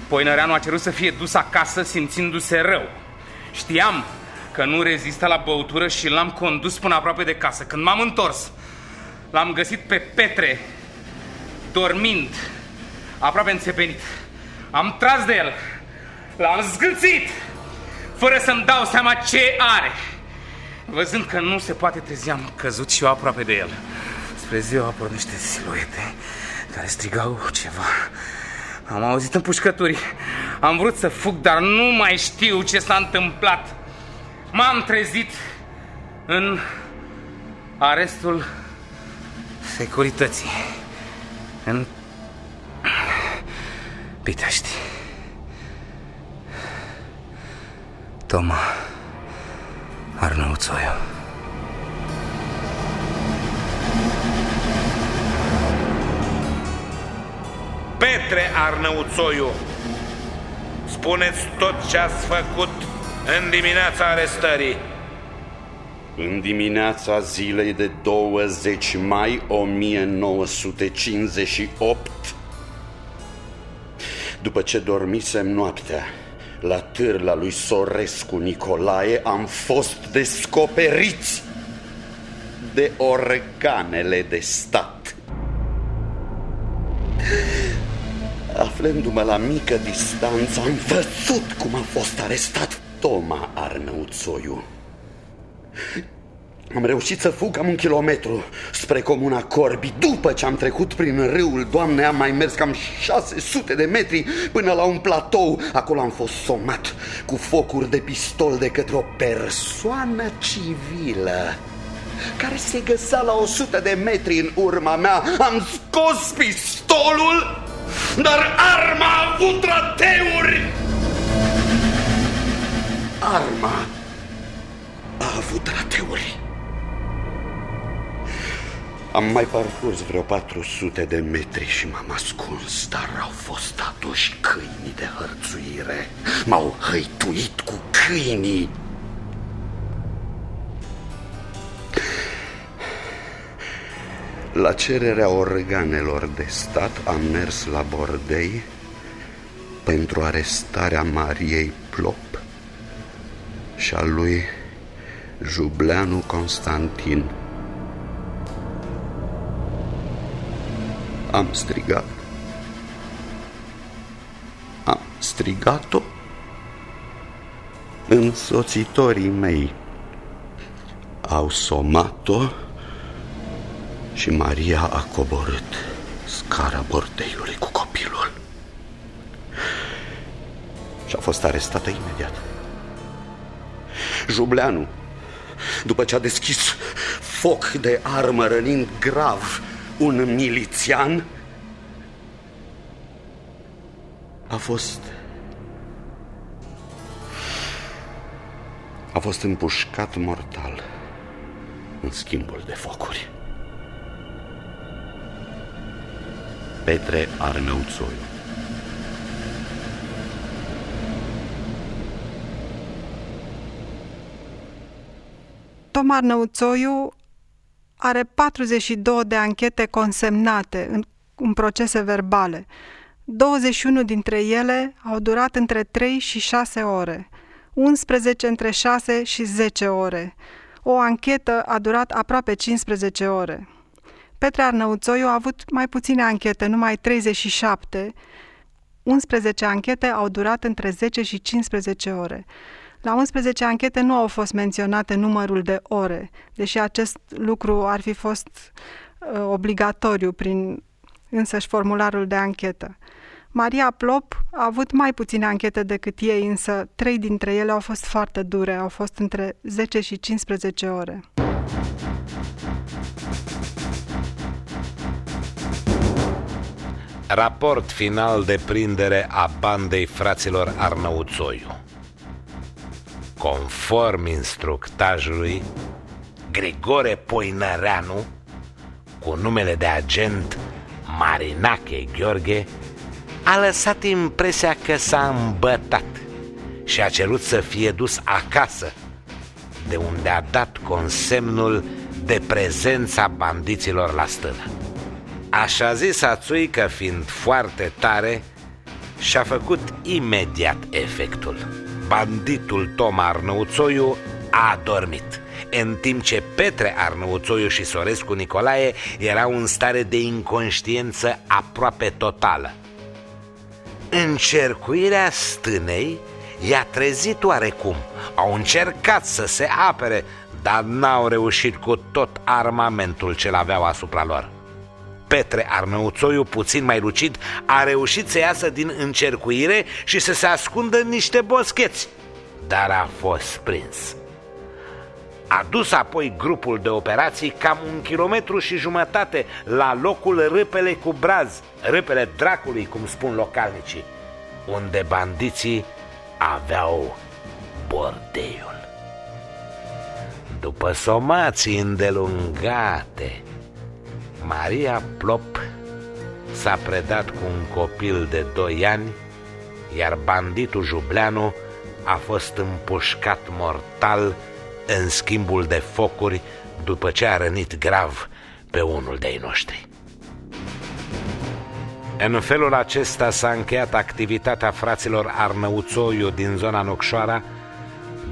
Poinăreanu a cerut să fie dus acasă simțindu-se rău. Știam că nu rezista la băutură și l-am condus până aproape de casă. Când m-am întors, l-am găsit pe Petre, dormind, aproape înțepenit. Am tras de el, l-am zgâlțit, fără să-mi dau seama ce are. Văzând că nu se poate trezi, am căzut și eu aproape de el. Spre ziua apărut niște siluete care strigau ceva. Am auzit împușcături. Am vrut să fug, dar nu mai știu ce s-a întâmplat. M-am trezit în arestul securității. În Pitești. Toma Arnăuțoiu Petre Arnăuțoiu Spuneți tot ce ați făcut în dimineața arestării În dimineața zilei de 20 mai 1958 După ce dormisem noaptea la târla lui Sorescu Nicolae am fost descoperiți de organele de stat. Aflându-mă la mică distanță, am văzut cum a fost arestat Toma Arnăuțoiu. Am reușit să fug cam un kilometru spre comuna Corbi. După ce am trecut prin râul, doamne, am mai mers cam 600 de metri până la un platou. Acolo am fost somat cu focuri de pistol de către o persoană civilă care se găsea la 100 de metri în urma mea. Am scos pistolul, dar arma a avut rateuri. Arma a avut rateuri. Am mai parcurs vreo 400 de metri și m-am ascuns, dar au fost aduși câinii de hărțuire. M-au hăituit cu câinii. La cererea organelor de stat am mers la Bordei pentru arestarea Mariei Plop și a lui Jubleanu Constantin. Am strigat. Am strigat-o. Însoțitorii mei au somat-o și Maria a coborât scara bordeiului cu copilul. Și a fost arestată imediat. Jubleanu, după ce a deschis foc de armă rănind grav un milițian, a fost a fost împușcat mortal în schimbul de focuri. Petre Arnăuțoiu Tom Arnăuțoiu are 42 de anchete consemnate în, în procese verbale. 21 dintre ele au durat între 3 și 6 ore, 11 între 6 și 10 ore. O anchetă a durat aproape 15 ore. Petre Arnăuțoiu a avut mai puține anchete, numai 37. 11 anchete au durat între 10 și 15 ore. La 11 anchete nu au fost menționate numărul de ore, deși acest lucru ar fi fost uh, obligatoriu prin însăși formularul de anchetă. Maria Plop a avut mai puține anchete decât ei, însă trei dintre ele au fost foarte dure, au fost între 10 și 15 ore. Raport final de prindere a bandei fraților Arnăuțoiu Conform instructajului, Grigore Poinăreanu, cu numele de agent Marinache Gheorghe, a lăsat impresia că s-a îmbătat și a cerut să fie dus acasă, de unde a dat consemnul de prezența bandiților la stână. Așa zis Ațuică, fiind foarte tare, și-a făcut imediat efectul. Banditul Tom Arnăuțoiu a dormit, în timp ce Petre Arnăuțoiu și Sorescu Nicolae erau în stare de inconștiență aproape totală. Încercuirea stânei i-a trezit oarecum. Au încercat să se apere, dar n-au reușit cu tot armamentul ce l-aveau asupra lor. Petre Arnăuțoiu, puțin mai lucid, a reușit să iasă din încercuire și să se ascundă în niște boscheți, dar a fost prins. A dus apoi grupul de operații cam un kilometru și jumătate la locul râpele cu braz, râpele dracului, cum spun localnicii, unde bandiții aveau bordeiul. După somații îndelungate, Maria Plop s-a predat cu un copil de doi ani, iar banditul Jubleanu a fost împușcat mortal în schimbul de focuri după ce a rănit grav pe unul de-ai noștri. În felul acesta s-a încheiat activitatea fraților Arnăuțoiu din zona Nocșoara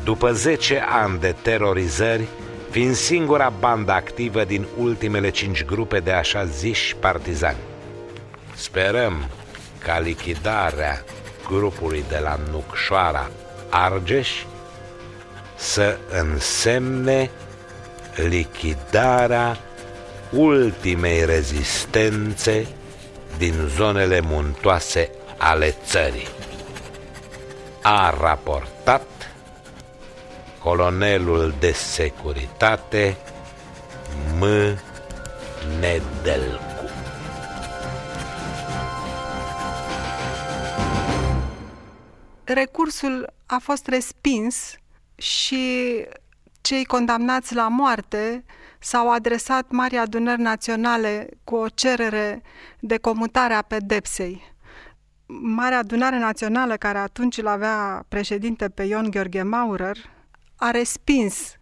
după 10 ani de terorizări, fiind singura bandă activă din ultimele cinci grupe de așa ziși partizani. Sperăm ca lichidarea grupului de la Nucșoara Argeș să însemne lichidarea ultimei rezistențe din zonele muntoase ale țării. A raportat colonelul de securitate M. Nedelcu. Recursul a fost respins și cei condamnați la moarte s-au adresat Marii Adunări Naționale cu o cerere de comutare a pedepsei. Marea Adunare Națională, care atunci îl avea președinte pe Ion Gheorghe Maurer, a respins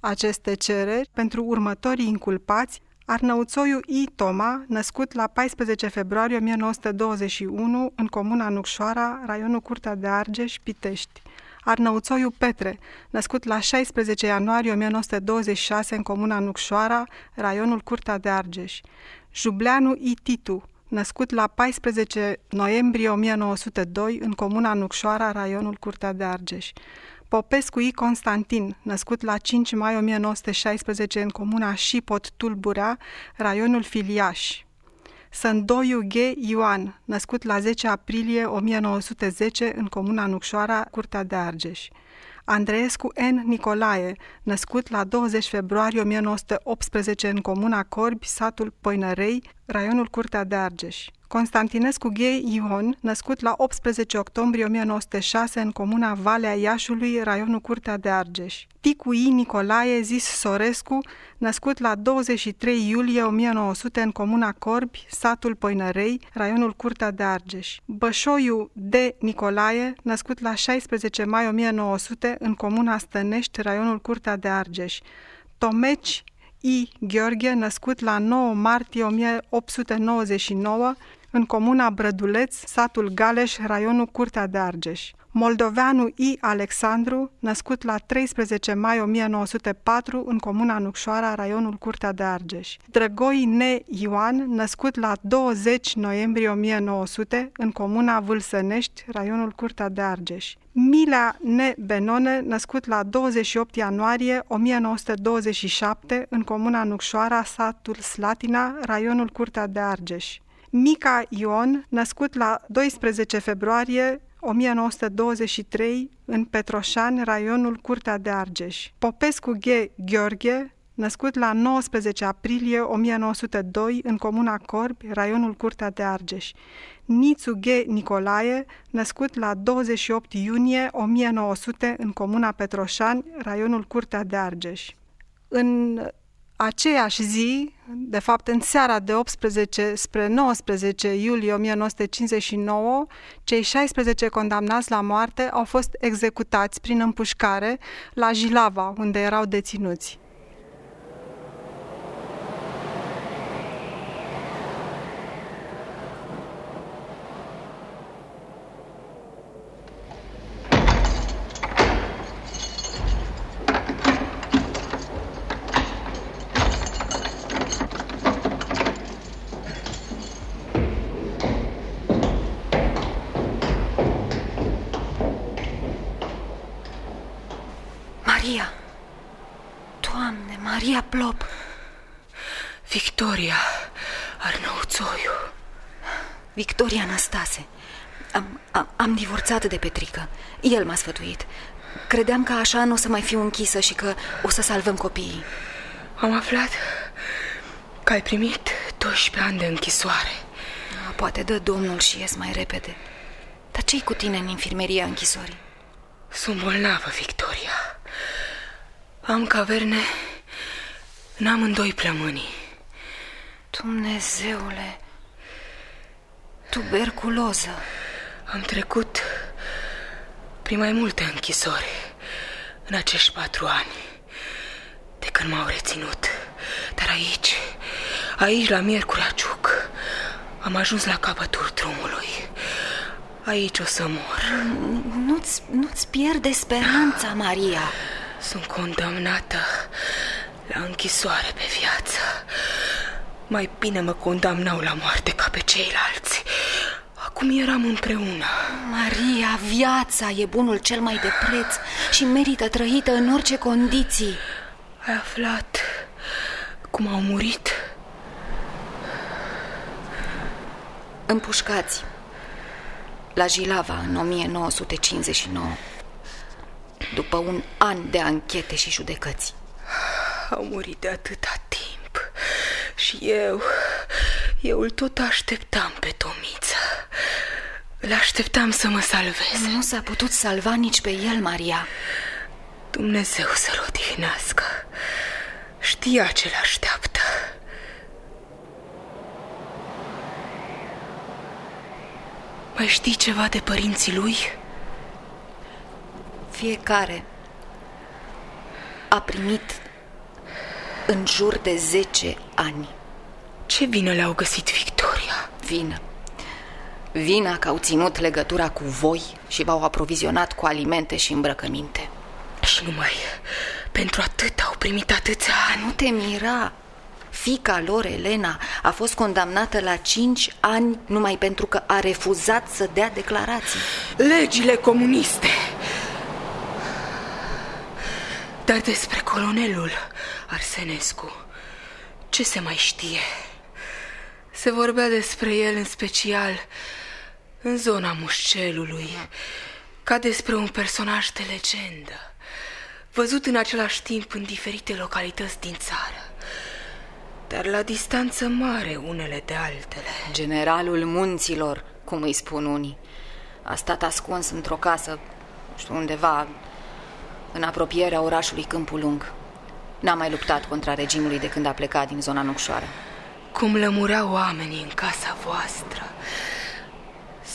aceste cereri pentru următorii inculpați Arnăuțoiu I. Toma, născut la 14 februarie 1921 în comuna Nucșoara, raionul Curtea de Argeș, Pitești. Arnăuțoiu Petre, născut la 16 ianuarie 1926 în comuna Nucșoara, raionul Curtea de Argeș. Jubleanu I. Titu, născut la 14 noiembrie 1902 în comuna Nucșoara, raionul Curtea de Argeș. Popescu I. Constantin, născut la 5 mai 1916 în comuna Șipot, Tulburea, raionul Filiaș. Sândoiu G. Ioan, născut la 10 aprilie 1910 în comuna Nucșoara, Curtea de Argeș. Andreescu N. Nicolae, născut la 20 februarie 1918 în comuna Corbi, satul Poinărei, raionul Curtea de Argeș. Constantinescu G. Ion, născut la 18 octombrie 1906 în comuna Valea Iașului, raionul Curtea de Argeș. Ticu I. Nicolae, zis Sorescu, născut la 23 iulie 1900 în comuna Corbi, satul Poinărei, raionul Curtea de Argeș. Bășoiu D. Nicolae, născut la 16 mai 1900 în comuna Stănești, raionul Curtea de Argeș. Tomeci I. Gheorghe, născut la 9 martie 1899 în comuna Brăduleț, satul Galeș, raionul Curtea de Argeș. Moldoveanu I. Alexandru, născut la 13 mai 1904 în comuna Nucșoara, raionul Curtea de Argeș. Drăgoi Ne Ioan, născut la 20 noiembrie 1900 în comuna Vâlsănești, raionul Curtea de Argeș. Milea Ne Benone, născut la 28 ianuarie 1927 în comuna Nucșoara, satul Slatina, raionul Curtea de Argeș. Mica Ion, născut la 12 februarie 1923 în Petroșani, raionul Curtea de Argeș. Popescu G. Gheorghe, născut la 19 aprilie 1902 în Comuna Corbi, raionul Curtea de Argeș. Nițu G. Nicolae, născut la 28 iunie 1900 în Comuna Petroșani, raionul Curtea de Argeș. În aceeași zi, de fapt în seara de 18 spre 19 iulie 1959, cei 16 condamnați la moarte au fost executați prin împușcare la Jilava, unde erau deținuți. Maria! Doamne, Maria Plop! Victoria Arnauțoiu. Victoria Anastase. Am, am, am divorțat de Petrică. El m-a sfătuit. Credeam că așa nu o să mai fiu închisă și că o să salvăm copiii. Am aflat că ai primit 12 ani de închisoare. Poate dă domnul și ies mai repede. Dar ce-i cu tine în infirmeria închisorii? Sunt bolnavă, Victoria. Am caverne în amândoi plămânii. Dumnezeule, tuberculoză. Am trecut prin mai multe închisori în acești patru ani de când m-au reținut. Dar aici, aici, la Miercurea Ciuc, am ajuns la capătul drumului. Aici o să mor. Nu-ți, nu-ți pierde speranța, Maria. Sunt condamnată la închisoare pe viață. Mai bine mă condamnau la moarte ca pe ceilalți. Acum eram împreună. Maria, viața e bunul cel mai de preț și merită trăită în orice condiții. Ai aflat cum au murit? Împușcați la Jilava în 1959 după un an de anchete și judecăți. Au murit de atâta timp și eu, eu îl tot așteptam pe Tomiță. Îl așteptam să mă salveze. Nu s-a putut salva nici pe el, Maria. Dumnezeu să-l odihnească. Știa ce l așteaptă. Mai știi ceva de părinții lui? Fiecare a primit în jur de 10 ani. Ce vină le-au găsit, Victoria? Vină. Vina că au ținut legătura cu voi și v-au aprovizionat cu alimente și îmbrăcăminte. Și numai pentru atât au primit atâția ani. Nu te mira. Fica lor, Elena, a fost condamnată la 5 ani numai pentru că a refuzat să dea declarații. Legile comuniste! Dar despre colonelul Arsenescu, ce se mai știe? Se vorbea despre el în special în zona mușcelului, ca despre un personaj de legendă, văzut în același timp în diferite localități din țară dar la distanță mare unele de altele. Generalul munților, cum îi spun unii, a stat ascuns într-o casă, știu, undeva în apropierea orașului Câmpul Lung. N-a mai luptat contra regimului de când a plecat din zona Nucșoară. Cum lămureau oamenii în casa voastră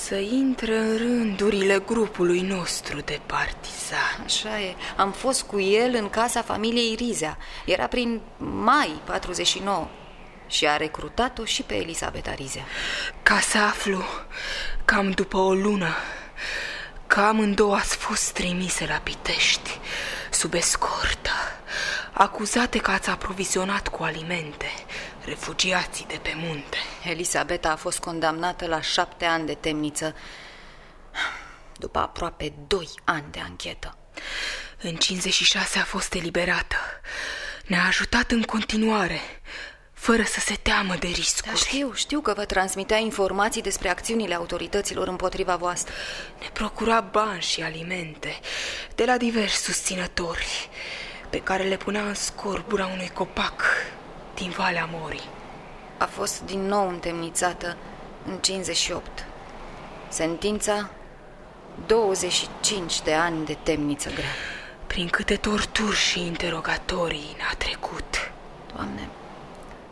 să intre în rândurile grupului nostru de partizani. Așa e. Am fost cu el în casa familiei Rizea. Era prin mai 49 și a recrutat-o și pe Elisabeta Rizea. Ca să aflu, cam după o lună, că amândouă ați fost trimise la Pitești, sub escortă, acuzate că ați aprovizionat cu alimente refugiații de pe munte. Elisabeta a fost condamnată la șapte ani de temniță după aproape doi ani de anchetă. În 56 a fost eliberată. Ne-a ajutat în continuare, fără să se teamă de riscuri. Da, știu, știu că vă transmitea informații despre acțiunile autorităților împotriva voastră. Ne procura bani și alimente de la diversi susținători pe care le punea în scorbura unui copac din Valea Morii. A fost din nou întemnițată în 58. Sentința 25 de ani de temniță grea. Prin câte torturi și interogatorii n-a trecut. Doamne,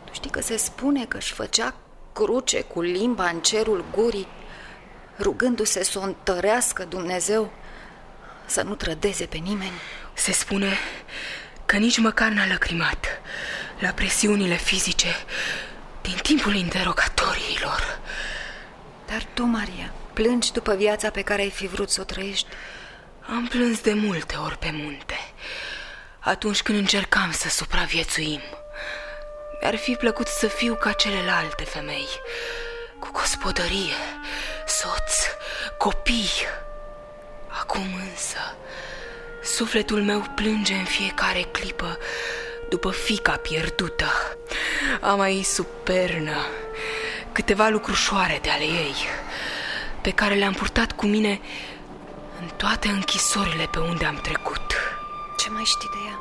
tu știi că se spune că își făcea cruce cu limba în cerul gurii, rugându-se să o întărească Dumnezeu, să nu trădeze pe nimeni? Se spune că nici măcar n-a lăcrimat la presiunile fizice din timpul interogatoriilor. Dar tu, Maria, plângi după viața pe care ai fi vrut să o trăiești? Am plâns de multe ori pe munte, atunci când încercam să supraviețuim. Mi-ar fi plăcut să fiu ca celelalte femei, cu gospodărie, soț, copii. Acum însă, sufletul meu plânge în fiecare clipă după fica pierdută. Am aici sub pernă câteva lucrușoare de ale ei, pe care le-am purtat cu mine în toate închisorile pe unde am trecut. Ce mai știi de ea?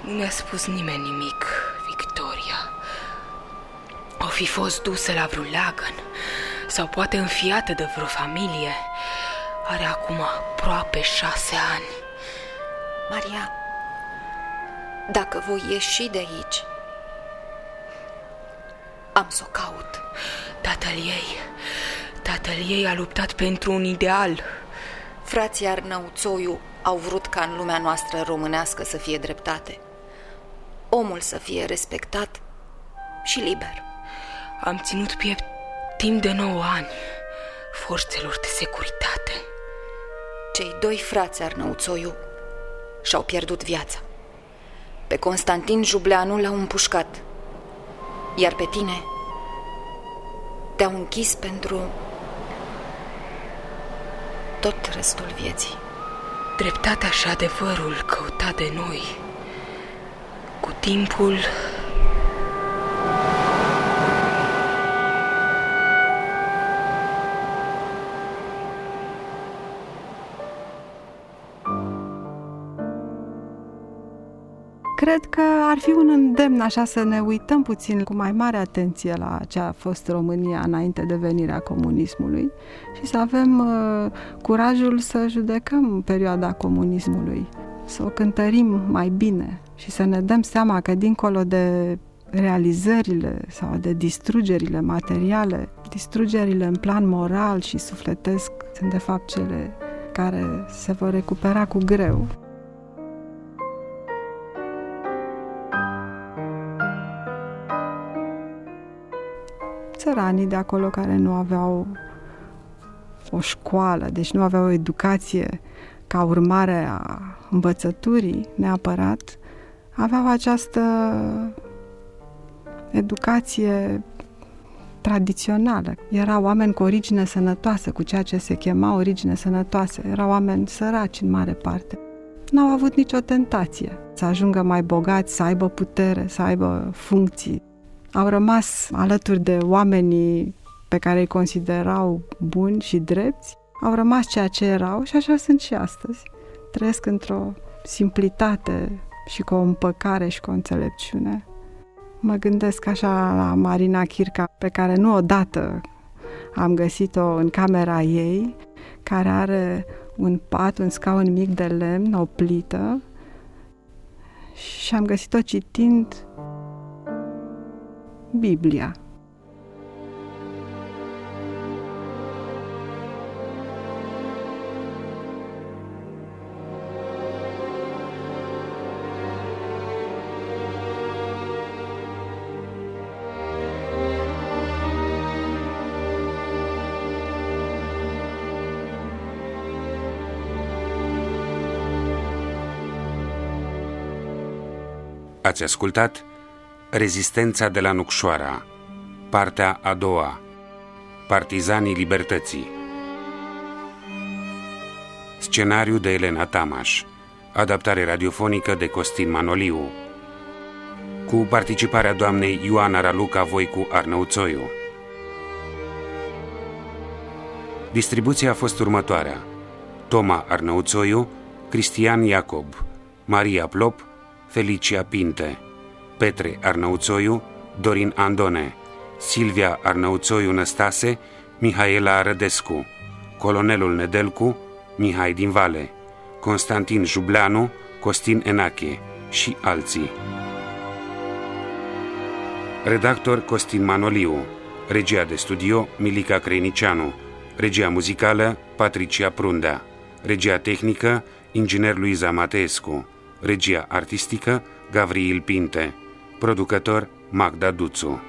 Nu mi-a spus nimeni nimic, Victoria. O fi fost dusă la vreun leagăn sau poate înfiată de vreo familie. Are acum aproape șase ani. Maria, dacă voi ieși de aici, am să o caut. Tatăl ei, tatăl ei a luptat pentru un ideal. Frații Arnăuțoiu au vrut ca în lumea noastră românească să fie dreptate. Omul să fie respectat și liber. Am ținut piept timp de 9 ani forțelor de securitate. Cei doi frați Arnăuțoiu și-au pierdut viața. Pe Constantin Jubleanu l-au împușcat, iar pe tine te-au închis pentru tot restul vieții. Dreptatea și adevărul căutat de noi. Cu timpul Cred că ar fi un îndemn așa să ne uităm puțin cu mai mare atenție la ce a fost România înainte de venirea comunismului și să avem uh, curajul să judecăm perioada comunismului, să o cântărim mai bine și să ne dăm seama că dincolo de realizările sau de distrugerile materiale, distrugerile în plan moral și sufletesc sunt de fapt cele care se vor recupera cu greu. Țăranii de acolo care nu aveau o școală, deci nu aveau o educație ca urmare a învățăturii neapărat, aveau această educație tradițională. Erau oameni cu origine sănătoasă, cu ceea ce se chema origine sănătoasă. Erau oameni săraci în mare parte. N-au avut nicio tentație să ajungă mai bogați, să aibă putere, să aibă funcții au rămas alături de oamenii pe care îi considerau buni și drepți, au rămas ceea ce erau și așa sunt și astăzi. Trăiesc într-o simplitate și cu o împăcare și cu o înțelepciune. Mă gândesc așa la Marina Chirca, pe care nu odată am găsit-o în camera ei, care are un pat, un scaun mic de lemn, o plită, și am găsit-o citind Biblia. Ați ascultat Rezistența de la Nucșoara Partea a doua Partizanii Libertății. Scenariu de Elena Tamaș. Adaptare radiofonică de Costin Manoliu. Cu participarea doamnei Ioana Raluca Voicu Arnăuțoiu Distribuția a fost următoarea. Toma Arnăuțoiu Cristian Iacob Maria Plop Felicia Pinte Petre Arnăuțoiu, Dorin Andone, Silvia Arnăuțoiu Năstase, Mihaela Rădescu, Colonelul Nedelcu, Mihai din Vale, Constantin Jubleanu, Costin Enache și alții. Redactor Costin Manoliu, regia de studio Milica Creinicianu, regia muzicală Patricia Prundea, regia tehnică inginer Luiza Mateescu, regia artistică Gavril Pinte. Producător Magda Duțu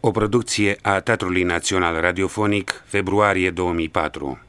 O producție a Teatrului Național Radiofonic, februarie 2004.